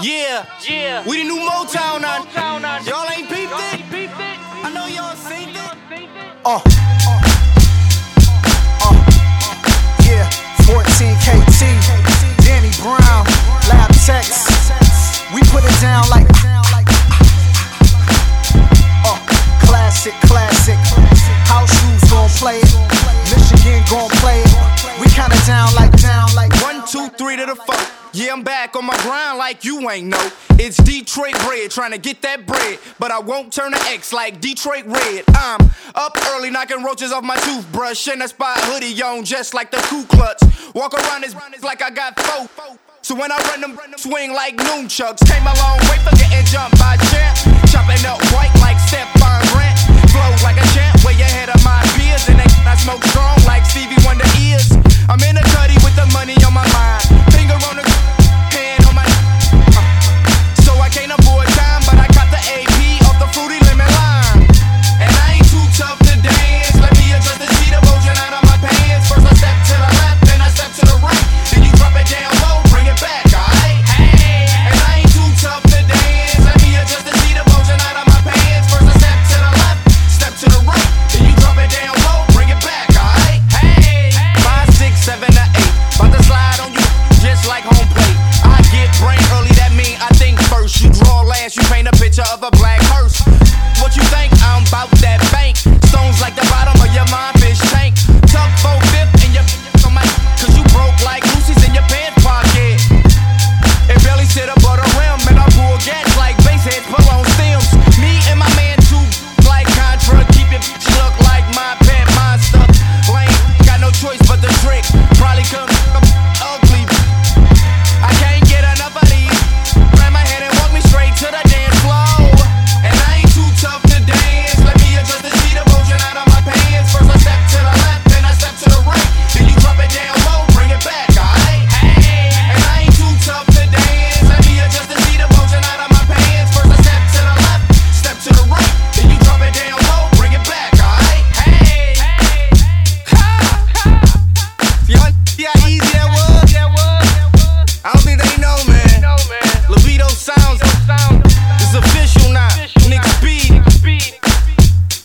Yeah, yeah. We the new Motown on. Y'all ain't peeped it. I know y'all seen it. Uh. Uh. Yeah, 14 KT, Danny Brown, Lab Tex. We put it down like. Uh, classic, classic. Three to the four. Yeah, I'm back on my grind like you ain't know. It's Detroit Red, trying to get that bread. But I won't turn to X like Detroit Red. I'm up early, knocking roaches off my toothbrush. And I spy a hoodie on, just like the Ku Klux. Walk around this like I got four. So when I run them, swing like noonchucks. Came a long way for getting jumped by champ. Chopping up white like Stephon Grant. Flow like a champ, way ahead of my peers. And they I smoke strong like Stevie Wonder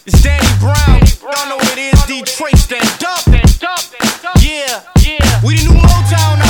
It's Danny Brown. Y'all know what it is. Detroit. Stand up. Yeah. Yeah. We the new Motown.